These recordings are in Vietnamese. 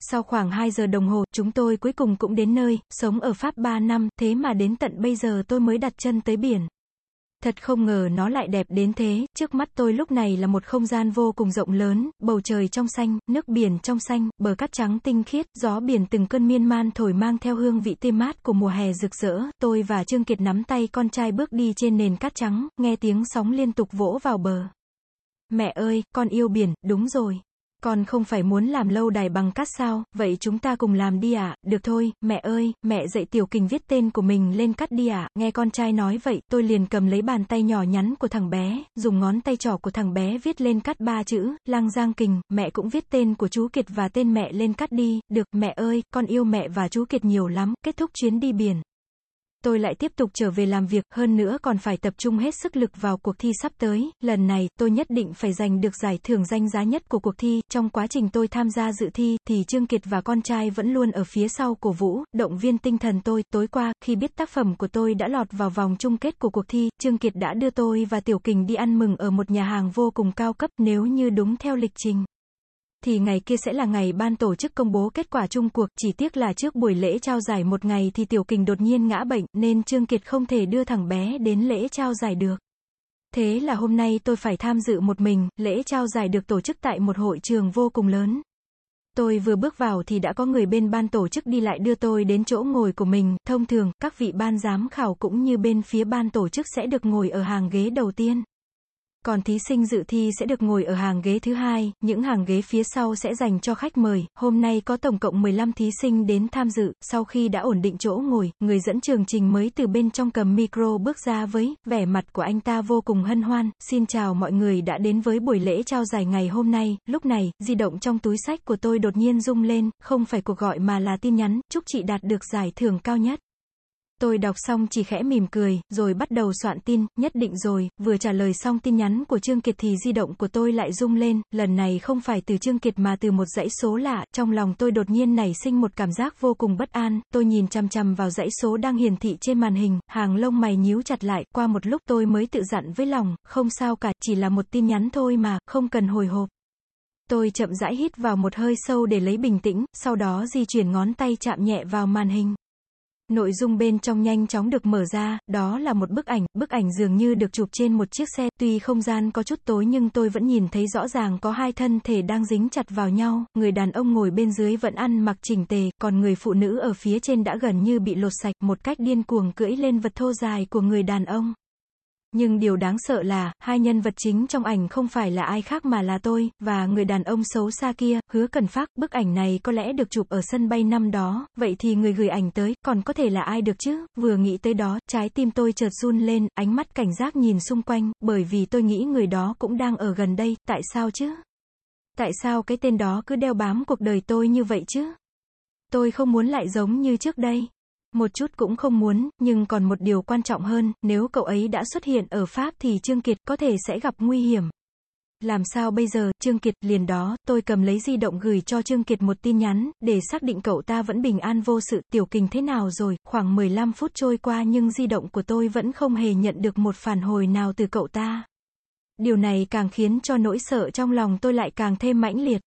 Sau khoảng 2 giờ đồng hồ, chúng tôi cuối cùng cũng đến nơi, sống ở Pháp 3 năm, thế mà đến tận bây giờ tôi mới đặt chân tới biển. Thật không ngờ nó lại đẹp đến thế, trước mắt tôi lúc này là một không gian vô cùng rộng lớn, bầu trời trong xanh, nước biển trong xanh, bờ cát trắng tinh khiết, gió biển từng cơn miên man thổi mang theo hương vị tươi mát của mùa hè rực rỡ, tôi và Trương Kiệt nắm tay con trai bước đi trên nền cát trắng, nghe tiếng sóng liên tục vỗ vào bờ. Mẹ ơi, con yêu biển, đúng rồi. Con không phải muốn làm lâu đài bằng cát sao, vậy chúng ta cùng làm đi ạ, à? được thôi, mẹ ơi, mẹ dạy Tiểu Kình viết tên của mình lên cát đi ạ, à? nghe con trai nói vậy, tôi liền cầm lấy bàn tay nhỏ nhắn của thằng bé, dùng ngón tay trỏ của thằng bé viết lên cát ba chữ, Lăng Giang Kình, mẹ cũng viết tên của chú Kiệt và tên mẹ lên cát đi, được, mẹ ơi, con yêu mẹ và chú Kiệt nhiều lắm, kết thúc chuyến đi biển tôi lại tiếp tục trở về làm việc, hơn nữa còn phải tập trung hết sức lực vào cuộc thi sắp tới, lần này, tôi nhất định phải giành được giải thưởng danh giá nhất của cuộc thi, trong quá trình tôi tham gia dự thi, thì Trương Kiệt và con trai vẫn luôn ở phía sau cổ vũ, động viên tinh thần tôi, tối qua, khi biết tác phẩm của tôi đã lọt vào vòng chung kết của cuộc thi, Trương Kiệt đã đưa tôi và Tiểu Kình đi ăn mừng ở một nhà hàng vô cùng cao cấp, nếu như đúng theo lịch trình thì ngày kia sẽ là ngày ban tổ chức công bố kết quả chung cuộc, chỉ tiếc là trước buổi lễ trao giải một ngày thì Tiểu Kình đột nhiên ngã bệnh, nên Trương Kiệt không thể đưa thằng bé đến lễ trao giải được. Thế là hôm nay tôi phải tham dự một mình, lễ trao giải được tổ chức tại một hội trường vô cùng lớn. Tôi vừa bước vào thì đã có người bên ban tổ chức đi lại đưa tôi đến chỗ ngồi của mình, thông thường, các vị ban giám khảo cũng như bên phía ban tổ chức sẽ được ngồi ở hàng ghế đầu tiên. Còn thí sinh dự thi sẽ được ngồi ở hàng ghế thứ hai, những hàng ghế phía sau sẽ dành cho khách mời. Hôm nay có tổng cộng 15 thí sinh đến tham dự, sau khi đã ổn định chỗ ngồi, người dẫn chương trình mới từ bên trong cầm micro bước ra với, vẻ mặt của anh ta vô cùng hân hoan, xin chào mọi người đã đến với buổi lễ trao giải ngày hôm nay, lúc này, di động trong túi sách của tôi đột nhiên rung lên, không phải cuộc gọi mà là tin nhắn, chúc chị đạt được giải thưởng cao nhất. Tôi đọc xong chỉ khẽ mỉm cười, rồi bắt đầu soạn tin, nhất định rồi, vừa trả lời xong tin nhắn của Trương Kiệt thì di động của tôi lại rung lên, lần này không phải từ Trương Kiệt mà từ một dãy số lạ, trong lòng tôi đột nhiên nảy sinh một cảm giác vô cùng bất an, tôi nhìn chăm chăm vào dãy số đang hiển thị trên màn hình, hàng lông mày nhíu chặt lại, qua một lúc tôi mới tự dặn với lòng, không sao cả, chỉ là một tin nhắn thôi mà, không cần hồi hộp. Tôi chậm rãi hít vào một hơi sâu để lấy bình tĩnh, sau đó di chuyển ngón tay chạm nhẹ vào màn hình. Nội dung bên trong nhanh chóng được mở ra, đó là một bức ảnh, bức ảnh dường như được chụp trên một chiếc xe, tuy không gian có chút tối nhưng tôi vẫn nhìn thấy rõ ràng có hai thân thể đang dính chặt vào nhau, người đàn ông ngồi bên dưới vẫn ăn mặc chỉnh tề, còn người phụ nữ ở phía trên đã gần như bị lột sạch. Một cách điên cuồng cưỡi lên vật thô dài của người đàn ông. Nhưng điều đáng sợ là, hai nhân vật chính trong ảnh không phải là ai khác mà là tôi, và người đàn ông xấu xa kia, hứa cần phát, bức ảnh này có lẽ được chụp ở sân bay năm đó, vậy thì người gửi ảnh tới, còn có thể là ai được chứ, vừa nghĩ tới đó, trái tim tôi chợt run lên, ánh mắt cảnh giác nhìn xung quanh, bởi vì tôi nghĩ người đó cũng đang ở gần đây, tại sao chứ? Tại sao cái tên đó cứ đeo bám cuộc đời tôi như vậy chứ? Tôi không muốn lại giống như trước đây. Một chút cũng không muốn, nhưng còn một điều quan trọng hơn, nếu cậu ấy đã xuất hiện ở Pháp thì Trương Kiệt có thể sẽ gặp nguy hiểm. Làm sao bây giờ, Trương Kiệt, liền đó, tôi cầm lấy di động gửi cho Trương Kiệt một tin nhắn, để xác định cậu ta vẫn bình an vô sự, tiểu kình thế nào rồi, khoảng 15 phút trôi qua nhưng di động của tôi vẫn không hề nhận được một phản hồi nào từ cậu ta. Điều này càng khiến cho nỗi sợ trong lòng tôi lại càng thêm mãnh liệt.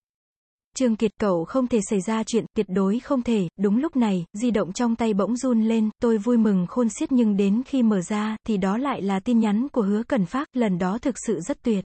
Trương Kiệt cậu không thể xảy ra chuyện, tuyệt đối không thể, đúng lúc này, di động trong tay bỗng run lên, tôi vui mừng khôn xiết nhưng đến khi mở ra, thì đó lại là tin nhắn của hứa cần phát, lần đó thực sự rất tuyệt.